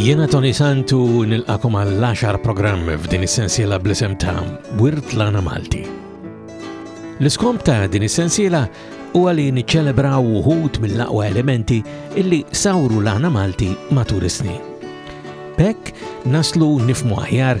Jena Tony Santu nilqakom għall-10 programm f'din is-sensiela bl-isem ta' Wirt Lana Malti. L-iskomp ta' din is-sensiela u għalli niċċelebraw uħut mill-aqwa elementi illi sawru l-għana Malti matur is-snin. Pekk naslu nifmu aħjar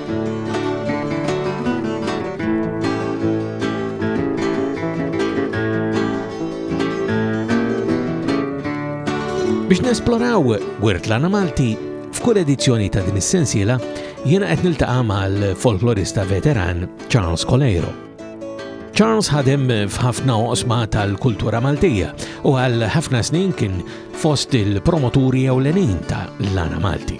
Biex nesploraw wirt l Malti, f'kull edizzjoni ta' din is-sensiela jiena qed niltaqa' mal-folklorista veteran Charles Coleiro. Charles ħadem f'ħafna oqsma tal-kultura Maltija u għal ħafna snin kien fost il-promoturi ewlenin ta' l-Ana Malti.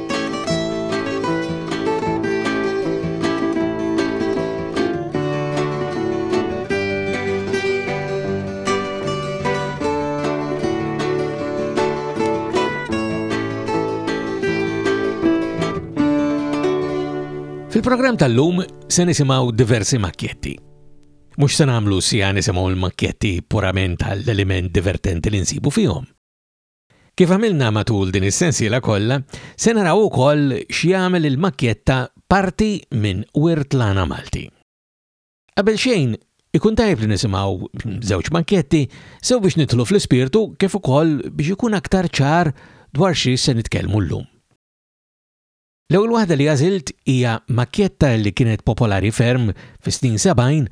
Fil-programm tal-lum se nisimgħu diversi makketti. Mhux se nagħmlu sija nisimgħu l-makketti purament tal-element divertenti li nsibu fihom. Kif għamilna matul din is-sensiela kollha, se naraw ukoll x'jagħmel il-makkjetta parti minn Wirt l-Għana Malti. Qabel xejn, ikun tajjeb li nisimgħu żewġ makkjetti sew biex nidħlu fl-ispirtu kif ukoll biex ikun aktar ċar dwar xi se nitkellmu llum. L-ewwel waħda li għażilt hija makkjetta li kienet popolari ferm fis-snin 70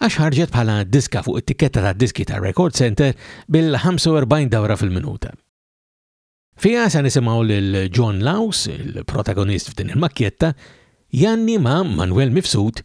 għax ħarġet bħala diska fuq it-tikketta tad-diski ta' Record Center bil-45 dawra fil-minuta. Fiha se nisimgħu lil John Laws, il-protagonist f'din il-makkjetta, jgħanni ma' Manwel Mifsud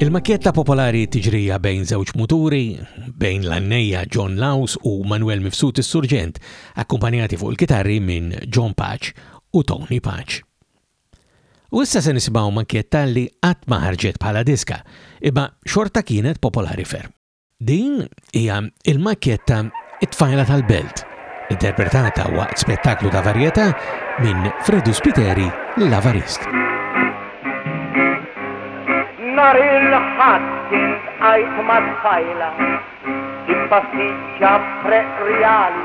Il-makketta popolari tiġrija bejn żewġ muturi, bejn l-annejja John Laws u Manuel Mifsud is-Surġent, akkumpanjati fuq il-kitarri minn John Paċ u Tony Paċ. U issa se nisimgħu makketta li qatt ma ħarġet bħala diska, imma xorta kienet popolari ferm. Din hija l-makketta It-Tfajla tal-Belt, interpretata waqt spettaklu ta' varjetà minn Fredu Spiteri l-Avarist. Nar il-ħadd kien tqajt mat-tfajla tippassiġġa f'Treq Rijali.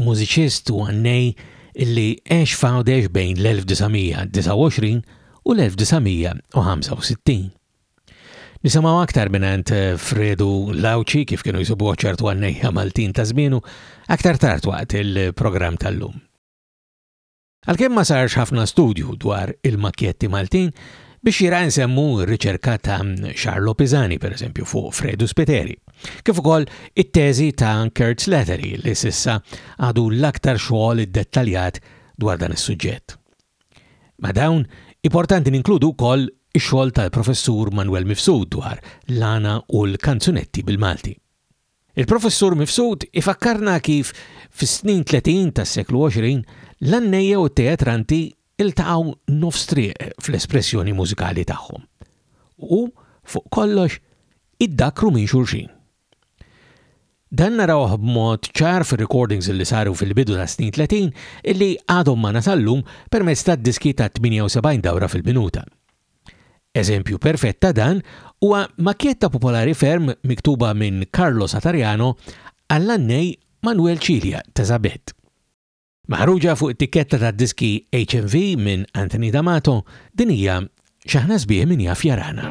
mużiċist u għannej li għex f'Għawdex bejn l-1929 u l-1965. Nisimgħu aktar mingħand Fredu Lauci kif kienu jsibuh ċertu għannejja Maltin ta' żmienu aktar tard waqt il-programm tal-lum. Għalkemm ma sarx ħafna studju dwar il-makkjetti Maltin, biex jira nsemmu r-riċerka ta' Charlo Pisani, per eżempju, fuq Fredu Spiteri, kif ukoll it-teżi ta' Kurt Slattery li sissa għadu l-aktar xogħol iddettaljat dwar dan is-suġġett. Ma' dawn, importanti ninkludu wkoll ix-xogħol tal-Professur Manuel Mifsud dwar l-għana u l-kanzunetti bil-Malti. Il-Professur Mifsud ifakkarna kif fis-snin tletin tas-seklu għoxrin l-għannejja u t-teatranti ltaqgħu nofs triq fl-espressjoni mużikali tagħhom u, fuq kollox, iddakkru minn xulxin. Dan narawh b'mod ċar fir-recordings li saru fil-bidu tas-snin tletin illi għadhom magħna sal-lum permezz tad-diski ta' 78 dawra fil-minuta. Eżempju perfett ta' dan huwa makkjetta popolari ferm miktuba minn Carlo Satariano għall-għannej Manuel Cilia ta' Zabet. Maħruġa fuq it-tikketta tad-diski HMV minn Anthony D'Amato, din hija X'aħna sbieħ min jaf jarana.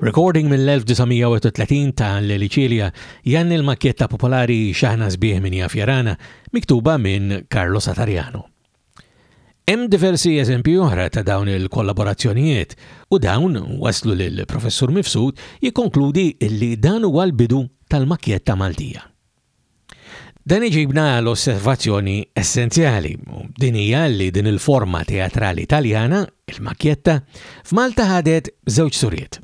Recording mill-1931 ta' Leli Cilia jgħanni l-makkjetta popolari X'aħna sbieħ min jaf jarana, miktuba minn Carlo Satariano. Hemm diversi eżempji oħra ta' dawn il-kollaborazzjonijiet u dawn waslu lill-Professur Mifsud jikkonkludi li dan huwa l-bidu tal-makkjetta Maltija. Dan iġibna għal osservazzjoni essenzjali, u din hija li din il-forma teatrali Taljana, il-makjetta, f'Malta ħadet żewġ suriet.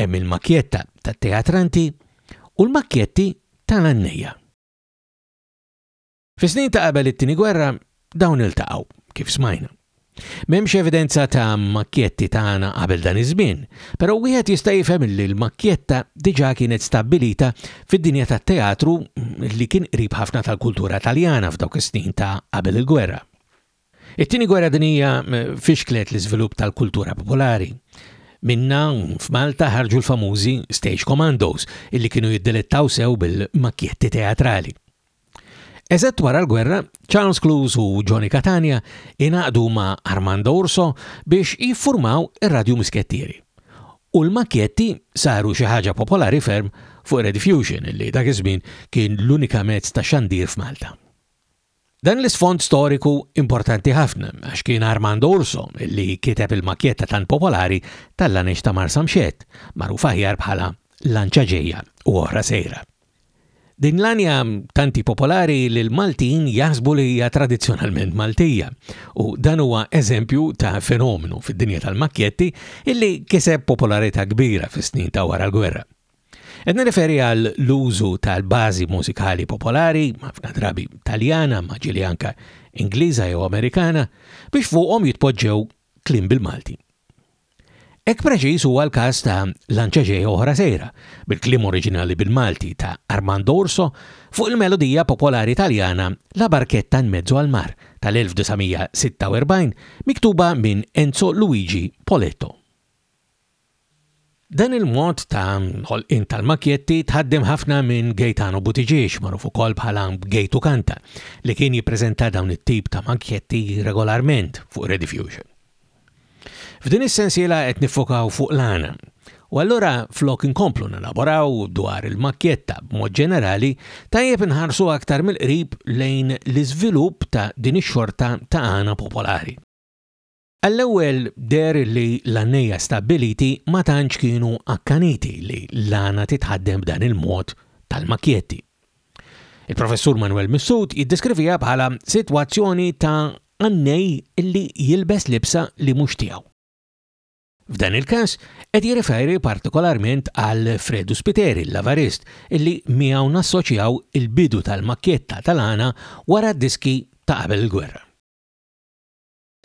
Hemm il-makjetta tat-teatranti u l-makjetti tal-għannejja. Fis-snin ta' qabel it-Tieni Gwerra dawn iltaqgħu, kif smajna. M'hemmx evidenza ta' makkjetti tagħna qabel dan iż-żmien, però wieħed jista' jifhem li l-makkjetta diġà kienet stabbilita fid-dinja tat-teatru li kien qrib ħafna tal-kultura Taljana f'dawk is-snin ta' qabel il-gwerra. It-Tieni Gwerra Dinjija fixklet l-iżvilupp tal-kultura popolari. Minnha f'Malta ħarġu l-famużi stage commandos illi kienu jiddelettaw sew bil-makkjetti teatrali. Eżatt wara l-gwerra, Charles Clouse u Johnny Catania inaqdu ma' Armando Urso biex jiffurmaw ir-Radju Miskettieri. U l-makkjetti saru xi ħaġa popolari ferm fuq Rediffusion li dak iż-żmien kien l-unika mezz ta' xandir f'Malta. Dan l-isfond storiku importanti ħafna għax kien Armando Urso li kiteb il-makkjetta tant popolari tal-Lanex ta' Marsamxett, magħruf aħjar bħala Lanċa Ġejja u Oħra Sejra. Din l-għanja tanti popolari li l-Maltin jaħsbu li hija tradizzjonalment Maltija u dan huwa eżempju ta' fenomenu fid-dinja tal-makketti illi kiseb popolarità kbira fis-snin ta' wara l-gwerra. Qed nirreferi għal l-użu tal-bażi mużikali popolari, ħafna drabi Taljana, ma ġili anka Ingliża jew Amerikana, biex fuqhom jitpoġġew Kliem bil-Malti. Hekk preċiż huwa l-każ ta' Lanċa Ġejja Oħra Sejra, bil-kliem oriġinali bil-Malti ta' Armando Urso fuq il-melodija popolari Taljana La barchetta in mezzo al mar tal-1946 miktuba minn Enzo Luigi Poletto. Dan il-mod ta' ħolqien tal-makjetti tħaddem ħafna minn Gaetano Buttigieg, magħruf ukoll bħala Gejtu Kanta, li kien jippreżenta dawn it-tip ta' makjetti regolarment fuq Rediffusion. F'din is-sensiela qed niffokaw fuq l-għana. U allura flok inkomplu nelaboraw dwar il-makkjetta b'mod ġenerali, tajjeb inħarsu aktar mill-qrib lejn l-iżvilupp ta' din ix-xorta ta' għana popolari. Għall-ewwel deher li l-għannejja stabbiliti ma tantx kienu akkaniti li l-għana titħaddem b'dan il-mod tal-makkjetti. Il-Professur Manwel Mifsud jiddeskriviha bħala sitwazzjoni ta' għannej li jilbes libsa li mhux tiegħu. F'dan il-każ qed jirreferi partikolarment għal Fredu Spiteri, l-lavarist, illi miegħu nassoċjaw il-bidu tal-makkjetta tal-għana wara d-diski ta' qabel il-gwerra.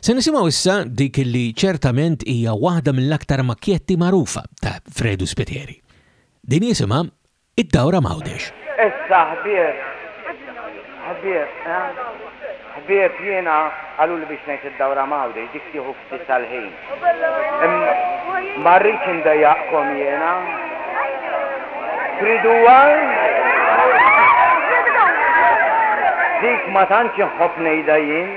Se nisimgħu issa dik li ċertament hija waħda mill-aktar makkjetti magħrufa ta' Fredu Spiteri. Din jisimha Id-Dawra m'Għawdex. Issa ħbieb, ħbieb, ħbieb jiena qaluli biex ngħid id-dawra m'għawdex, dik tieħu ftit tal-ħin. Ma rridx indejjaqkom jiena. Triduha? Dik ma tantx inħobb ngħidha jien.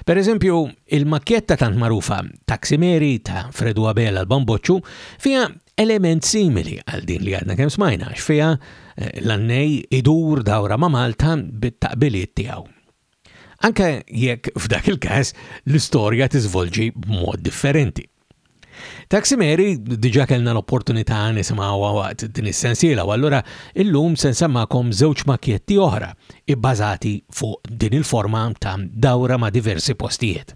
Per eżempju, il-makkjetta tant magħrufa Taksimeri ta' Fredu Abela l-Bamboċċu fiha element simili għal din li għadna kemm smajna, x'fiha eh, l-annej idur dawra ma' Malta bit-taqbiliet tiegħu. Anke jekk f'dak il-każ l-istorja tiżvolġi b'mod differenti. Taxi Mary diġa kellna l-opportunità nisimgħuha waqt din is-sensiela u allura illum se nsemmakom żewġ makjetti oħra ibbażati fuq din il-forma ta' dawra ma' diversi postijiet.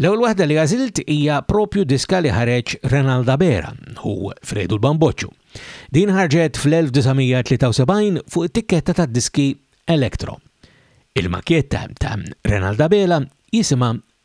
L-ewwel waħda li għażilt hija propju diska li ħareġ Renald Abera u Fredu l-Bamboċċu. Din ħarġet fl-1973 fuq it-tikketta tad-diski Electro. Il-makjetta ta' Renald Abela jisimha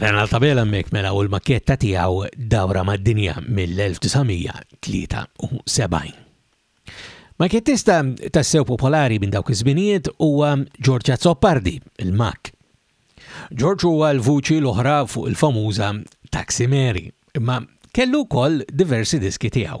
Renal Tabela mek mela u l-maketta tiegħu dawra mad-dinja mill-1973. Makettista tassew popolari minn dawk iż-żminijiet huwa Ġorġa Zoppardi, il-Mak. Ġorġ huwa l-vuċi l-oħra fuq il-famuża Taxi Mary, imma kellu wkoll diversi diski tiegħu.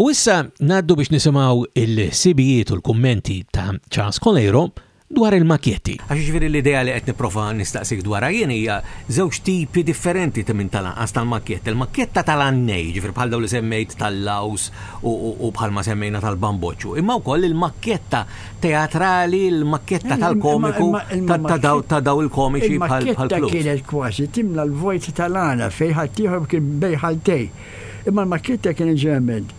U issa ngħaddu biex nisimgħu l-ħsibijiet u l-kummenti ta' Charles Coleiro dwar il-makjetti. Għax jiġifieri l-idea li qed nipprova nistaqsik dwarha jien hija żewġ tipi differenti ta' minn tal-anqas tal-makjett. Il-makjetta tal-għannejn, jiġifieri bħal dawn li semmejt tal-lawż u bħalma semmejna tal-bamboċċu, imma wkoll il-makjetta teatrali, il-makjetta tal-komiku ta' dawn il-komiċi bħall-Clouse. Il-makjetta kienet kważi timla l-vojt tal-għana fejn ħaddieħor kien bejn ħaltejn Imma l-makketta kien jiġi emend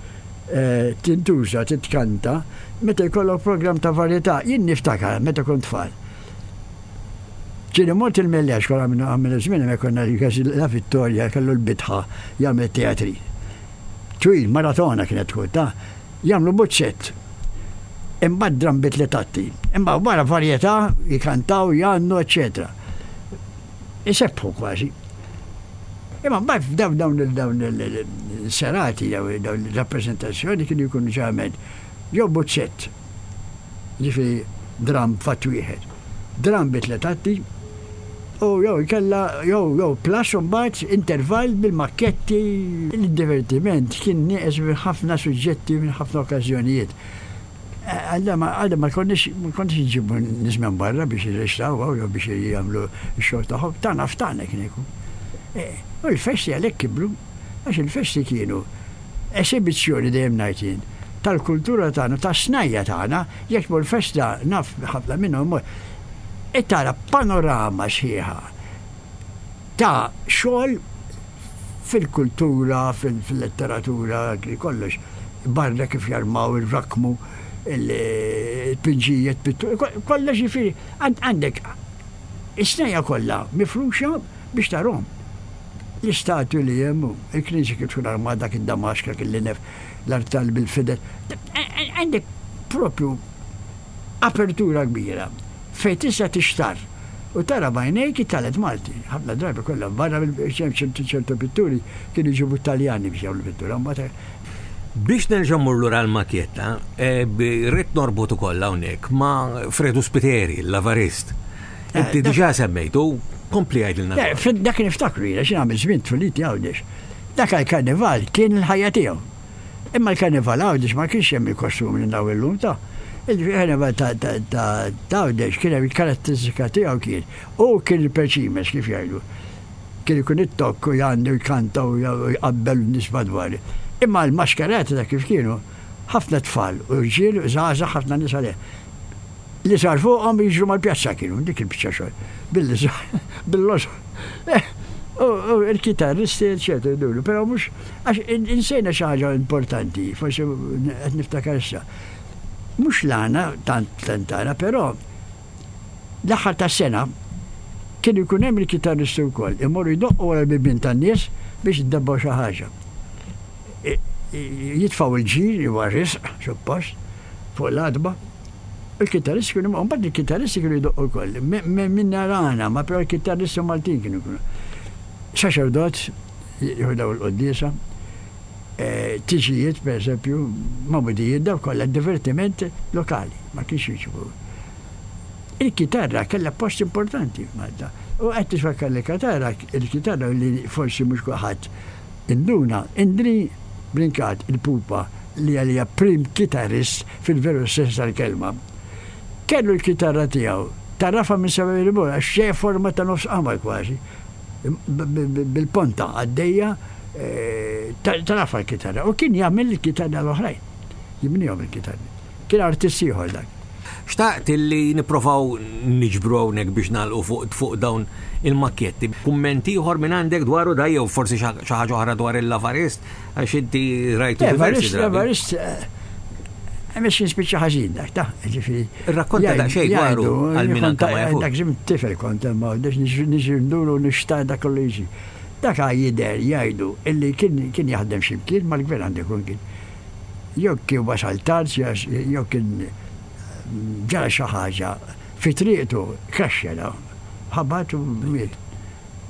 tintuża, titkanta, meta jkollok programm ta' varjetà. Jien niftakar, meta kont tfal. Kien imort il-Melli għax konna minna għamil iż-żmien hemmhekk konna l-Gazzi La Vittoria kellu l-bidħa jagħmel it-teatri. Twil, maratona kienet tkun, ta'. Jagħmlu buċċett. Imbagħad drambi tliet atti. Imbagħad wara varjetà, jkantaw, jgħannu, eċċetera. Isebbħu kważi. Imma mbagħad f'dawn dawn il dawn il-serati jew dawn ir-rappreżentazzjoni kienu jkunu ġeneralment jew buzzett, jiġifieri dramm b'fatt wieħed, dramm bi tliet atti, u jew inkella jew jew plus u mbagħad intervall bil-makketti. L-iddivertiment kien nieqes minn ħafna suġġetti minn ħafna okkażjonijiet. Alla ma Alla ma jkollniex ma jkollniex inġibu nies minn barra biex jirrextaw hawn jew biex jagħmlu x-xogħol tagħhom, tagħna f'tagħna kieku. E, u l-festi għalhekk kibru, għax il-festi kienu esibizzjoni, dejjem ngħid jien, tal-kultura tagħna, tas-snajja' tagħna, jekk tmur festa, naf ħafna minnhom imur, qed tara panorama sħiħa ta' xogħol fil-kultura, fil-letteratura, anki kollox, barra kif jarmaw, irrakkmu, il-tpinġijiet, pittur, kollox jiġifieri għandek is-snejja kollha mifruxa biex tarahom. L-istatwi li hemm, il-knisja kif tkun armata, dak id-damaxk, dak il-linef, l-art tal-bil fidel, għandek proprju apertura kbira. Fejn tista' tixtarr u tara b'għajnejk it-talent Malti. Ħafna drabi konna barra mill-belt, ċertu pitturi kienu jġibu t-Taljani biex jagħmlu pittura u mbagħad. Biex nerġa' mmur lura għall-makjetta, rrid norbot ukoll hawnhekk ma' Fredu Spiteri, l-Lavarist. Inti diġà semmejtu, kompli għidilna. Le, Fred dak niftakru jiena, x'inagħmel, żmien tfuliti Għawdex. Dak għall-Karnival kien il-ħajja tiegħu. Imma l-Karnival Għawdex ma kienx hemm il-kostumi li naraw illum, ta? Jiġifieri Karnival ta' Għawdex kien hemm il-karatteristika tiegħu kien, hu kien il-peċimes kif jgħidu. Kien ikun it-tokk u jgħanni u jkanta u jqabbel lin-nies madwar. Imma l-maskarati ta' kif kienu, ħafna tfal u rġiel u żgħażagħ ħafna nies għalih. Li sar fuqhom jiġru mal-pjazza kienu, dik il-biċċa xogħol. Billi sar, bil-logħoż. Eh! U l-kitarristi eċċetera jduru, però mhux. Għax insejna xi ħaġa importanti, forsi qed niftakar issa. Mhux l-għana tant tentana, però l-aħħar tas-sena kien ikun hemm il-kitarristi wkoll imorru jdoqqu wara l-bibien tan-nies biex iddebbaw xi ħaġa. Jitfgħu l-ġir li huwa risq, suppost, fuq l-għatba. U l-kitarristi kienu u mbagħad il-kitarristi kienu jdoqqu wkoll. Min narana, ma però l-kitarristi Maltin kienu jkunu. Saċerdot jieħu dawn il-quddiesa, tiġijiet, pereżempju, mawlidijiet, dawn kollha divertiment lokali, ma kienx jiġu. Il-kitarra kellha post importanti f'Malta. U qed tifakkarni l-kitarra, il-kitarra li forsi mhux kulħadd induna, Indri Brincat, il-pupa, li għalija prim kitarrist fil-veru sens tal-kelma, kellu l-kitarra tiegħu, tagħrafha minn Saverio Bora, għax hija forma ta' nofs qamar kważi, bil-ponta għaddejja taraf għall-kitarra u kien jagħmel il-kitarra l-oħrajn. Jibnihom il-kitarri. Kien artist ieħor dak. Xtaqt li nipprovaw niġbru hawnhekk biex nagħlqu fuq dawn il-makketti. Kumment ieħor minn għandek dwaru da jew forsi xi ħaġa oħra dwar il-Lavarist? Għax inti rajtu diversi drabi. Evarist, għamex nispiċċa ħażin dak, ta' ġifiri. Rakkonta da' xejn dwaru għal-min għanta ma jafu. Dak zim tifel kont ma għoddex nixinduru nixta dak kollu jiġi. Dak jider jgħidu illi kien jaħdem ximkien mal-gvern għandu jkun kien. Jok kien wasal tard, jok kien ġara xi ħaġa fi triqtu kaxxela ħabat u miet.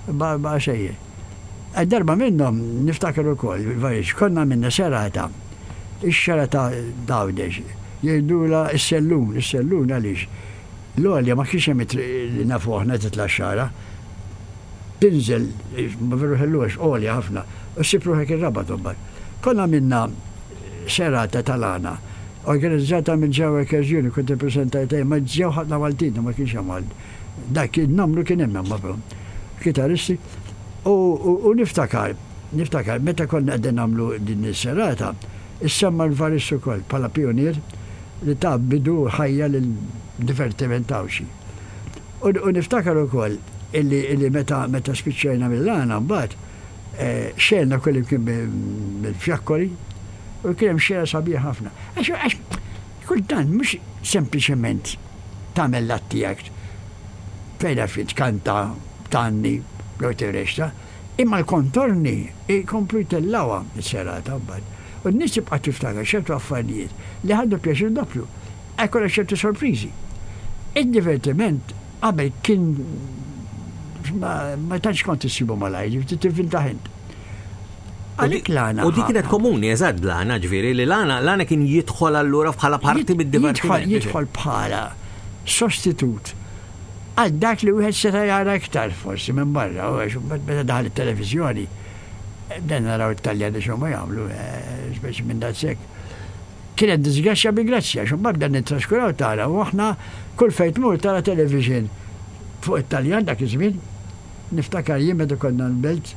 Barba sejjer. Għad darba minnhom niftakar ukoll, Variex, konna għamilna serata, ix-xara ta' t'Għawdex, jgħidulha s-Sellun, is-Sellun għaliex l-għolja ma kienx hemm it-triq li nafu aħna titla' x-xagħra, tinżel, veru ħelu għax għolja ħafna, u ssib ruħek ir-Rabat imbagħad. Konna għamilna serata tal-għana organizzata mill-Ġewwa Workers' Union, kont ippreżentajtha jien, ma ġew ħafna Maltin, ma kienx hemm Dak in-numru kien hemm imma bro. Kitaristi. U, u, u niftakar, niftakar meta konna qegħdin nagħmlu din is-serata, issemma l-Varis ukoll bħala pijunier li ta bidu u ħajja lil divertiment ta' xi. U, u niftakar ukoll illi, illi meta, meta spiċċajna mill-għana mbagħad, eh, xegħelna kullimkien bil-fjakkoli u kien hemm xegħla sabiħa ħafna. Għax, għax, Kultant mhux sempliċement tagħmel l-att tiegħek, tgħidha ftit, tkanta, tgħanni jew tirrexxa, imma l-kontorni jkomplu jtellgħuha s-serata mbagħad. U n-nies tibqa' tiftakar ċertu affarijiet li ħadu pjaċir doppju. Qed ikollha ċertu sorpriżi. Id-divertiment qabel kien ma tantx kont issibu malajr, ġifieri tivvintaħ int. Għalik l-għana. U dik kienet komuni, eżatt l-għana, ġviri, li l-għana, l-għana kien jidħol allura bħala parti mid-dipartiment. Jidħol bħala sostitut għal dak li wieħed seta' jara iktar forsi minn barra, u għax meta daħal it-televiżjoni, dan naraw it-Taljani x'huma jagħmlu, eh, speċi minn dazzek. Kienet disgrazzja bi grazzja, x'mbagħad dan nittraskuraw tara u aħna kull fejn tmur tara television fuq it-Taljan dak iż-żmien Niftakar jien meta konna l-Belt,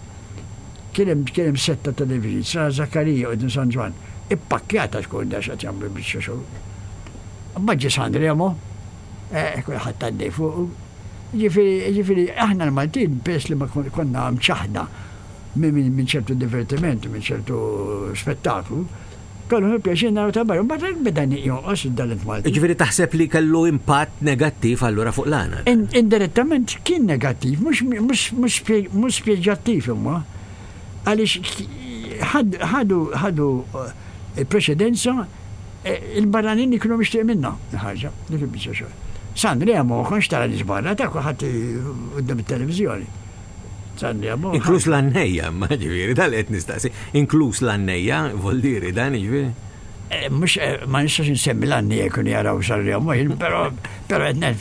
kien hemm kien hemm sett ta' televisions, Sara Zaccaria quddiem San Ġwann, ippakkjat għax kont għax qed jagħmlu l-biċċa xogħol. Mbagħad ġie San Remo, eh, kulħadd għaddej fuqu. Jiġifieri, jiġifieri aħna l-Maltin peress li ma konna mċaħħda minn ċertu divertiment, minn ċertu spettaklu, Kellu l-pjaċir naraw ta' barra, mbagħad hekk beda jonqos it-talent Malti. Jiġifieri taħseb li kellu impatt negattiv allura fuq l-għana? Indirettament kien negattiv, mhux spjegattiv imma, għaliex ħadu l-preċedenza, il-barranin li kienu mixtieq minnha l-ħaġa, dik il-biċċa xogħol. San Remo ma kontx tara nies barra, ta' kulħadd quddiem it-televiżjoni. Inkluż l-annejja, ma ġifieri, tal qed nistaqsi. Inkluż l-annejja, voldiri dan ġifieri. Eh, mux, eh, ma nistax nsemmi l-għanni jekun jaraw sarri għamajn, pero, pero għedna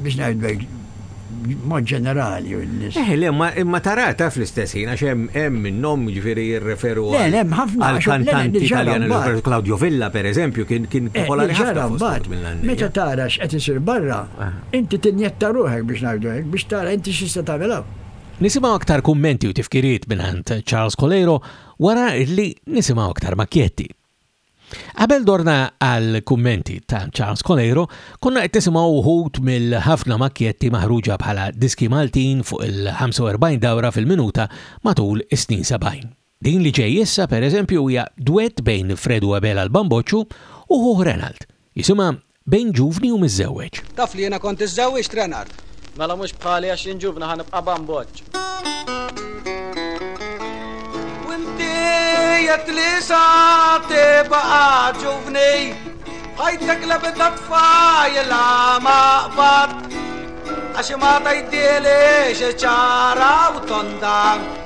biex najdbek mod ġenerali u n-nis. Eh, le, ma tara ta' fl-istess ħin, għax hemm minnom ġifiri jirreferu għal-kantanti italjani l Claudio Villa, per eżempju, kien eh, popolari ħafna. Meta tara x'qed isir barra, Inti tinjetta ruħek, biex ngħidu hekk, biex tara inti x'tista' tagħmel hawn. Nisimgħu aktar kummenti u tifkiriet mingħand Charles Coleiro wara li nisimgħu aktar makkjetti. Qabel dorna għall-kummenti ta' Charles Coleiro, konna qed nisimgħu wħud mill-ħafna makkjetti maħruġa bħala diski Maltin fuq il-45 dawra fil-minuta matul is-snin 70. Din li ġej issa, per eżempju, hija dwett bejn Fred u Abela l-Bamboċċu u ħuh Renald. Jisimha Bejn ġuvni u miżżewweġ. Taf li jiena kont iżżewwiġt, Renard? Mela mhux bħali għax jien ġuvna ħa nibqa' bamboċċ. U inti jekk li sa tibqa' ġuvni, f'ħajtek l-ebda tfajla ma qbadt, għax imgħata jtieli xi ċara u tonda.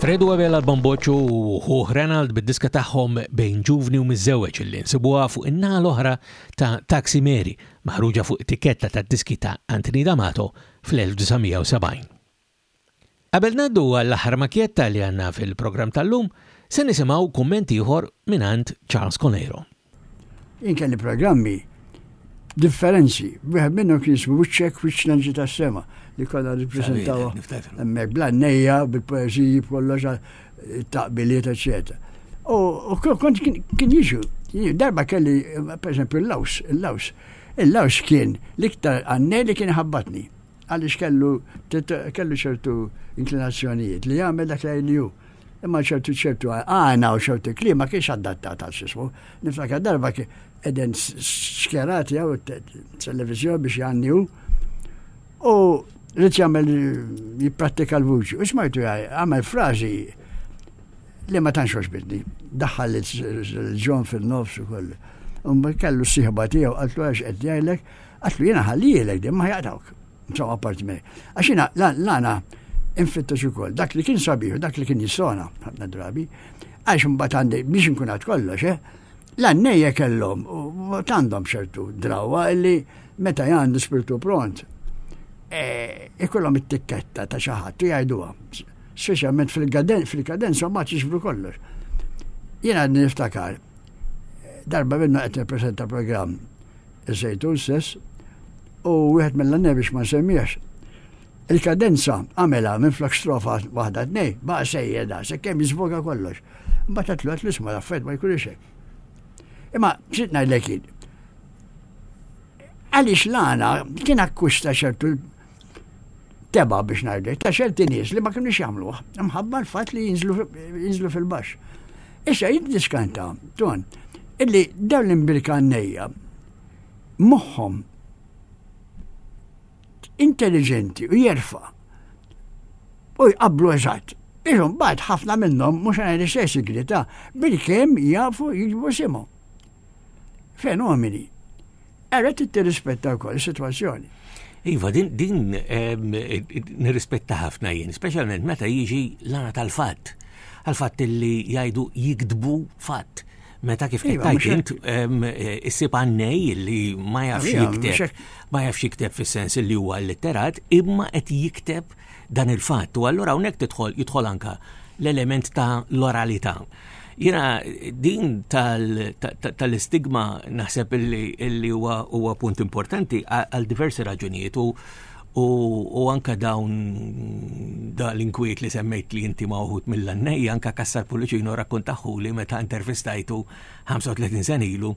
Fredu Abela l-Bamboċċu u ħuh Renald bid-diska tagħhom Bejn Ġuvni u Miżżewweġ illi nsibuha fuq in-naħa l-oħra ta' Taxi Mary maħruġa fuq it-tikketta tad-diski ta' Anthony D'Amato fl-1970. Qabel ngħaddu għall-aħħar makjetta li għandna fil-programm tal-lum, se nisimgħu kumment ieħor mingħand Charles Coneiro. Jien kelli programmi differenzi, wieħed minnhom kien jismu Wiċċek Wiċċ Lanġi tas-Sema li konna nippreżentaw hemmhekk bl-għannejja, bil-poeżiji, b'kollox taqbiliet, eċetera. U kont kien jiġu, darba kelli, per eżempju, l-laws, l-laws. Il-laws kien l-iktar għannej li kien ħabbatni. għaliex kellu kellu ċertu inklinazzjonijiet li jagħmel dak li hu. Imma ċertu ċertu għana u ċertu klima kienx adattat għal xismu. Niftakar darba eden xkerat jew televizjon biex jgħanni hu. U rrit jagħmel jipprattika l-vuċi. U smajtu għamel frażi li ma tantx oġbidni. Daħħal il-ġon fil-nofs u kollu. Umma kellu siħba tiegħu għatlu għax qed jgħidlek Għatlu jena ħallijilek din ma jaqtawk. Insomma, parti me. Għax jena l-għana infittex ukoll dak li kien sabiħu, dak li kien jissona, ħafna drabi, għax mbagħad għandi biex nkun għad kollox, eh? L-għannejja kellhom, għandhom ċertu drawa li meta jgħandu spirtu pront, eh, ikollhom it-tikketta ta' xi ħadd u jgħiduha. Speċjalment fil-kadenza fil-kaden, ma ċiġbru kollox. Jena għadni niftakar, darba minnu għet nippresenta program iż-Żejtun stess, u wieħed mill-għannejn biex ma nsemmihx. Il-kadenza għamela minn flok strofa waħda tnej, baqa' sejjer da, se kemm jiżvoga kollox. Mbagħad għatlu għatlu isma' l-affett ma jkunx hekk. Imma x'qed ngħidlek jien? Għaliex l-għana kien akkwista ċertu teba biex ngħidlek ta' ċerti nies li ma kienux jagħmluh mħabba l-fatt li jinżlu fil-baxx. Issa jien diskanta, ton, illi dawn l-imbirkannejja moħħom intelligenti u jerfa u jqablu eżatt. Iżum bad ħafna minnhom mhux għajn l-istess sigrita bil-kem jafu jikbu simhom. fenomeni. Għara t-tirrispetta u koll situazzjoni. Iva, din, din nirrispetta ħafna jien, specialment meta jiġi l-għana tal-fat. Għal-fat li jajdu jikdbu fat. Meta kif iva, tajt int eh, issib għannej li ma jafx iva, jikteb, ma jafx jikteb fis-sens li huwa litterat, imma qed jikteb dan il-fatt. U allura hawnhekk tidħol jidħol anka l-element ta' l-oralità. Jena din tal-istigma naħseb illi huwa punt importanti għal diversi raġunijiet u anka dawn dal-inkwiet li semmejt li inti mawħut mill-annej, anka Kassar Pulicino rakkontaħu li meta intervistajtu 35 sen ilu,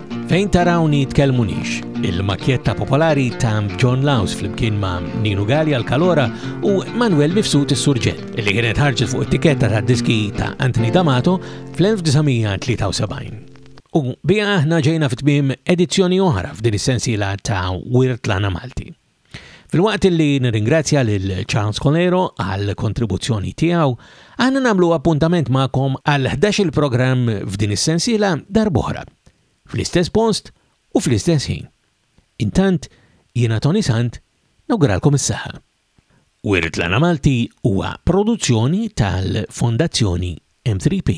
Fejn tarawni tkellmunix, il-makjetta popolari ta' John Laws flimkien ma' Ninu Gali għal Kalora u Manuel Mifsud is-Surġett, li kienet ħarġet fuq it-tikketta ta' diski ta' Anthony D'Amato fl-1973. U biha aħna ġejna fi tmiem edizzjoni oħra f'din is-sensiela ta' Wirt l-Għana Malti. Filwaqt li nirringrazzja lil Charles Colero għal kontribuzzjoni tiegħu, aħna nagħmlu appuntament magħkom għal 11 il-programm f'din is-sensiela darbohra, fl-istess post u fl-istess ħin. Intant, jiena Tony Sant, nawguralkom is-saħħa. Wirt Lana Malti huwa produzzjoni tal-Fondazzjoni M3P.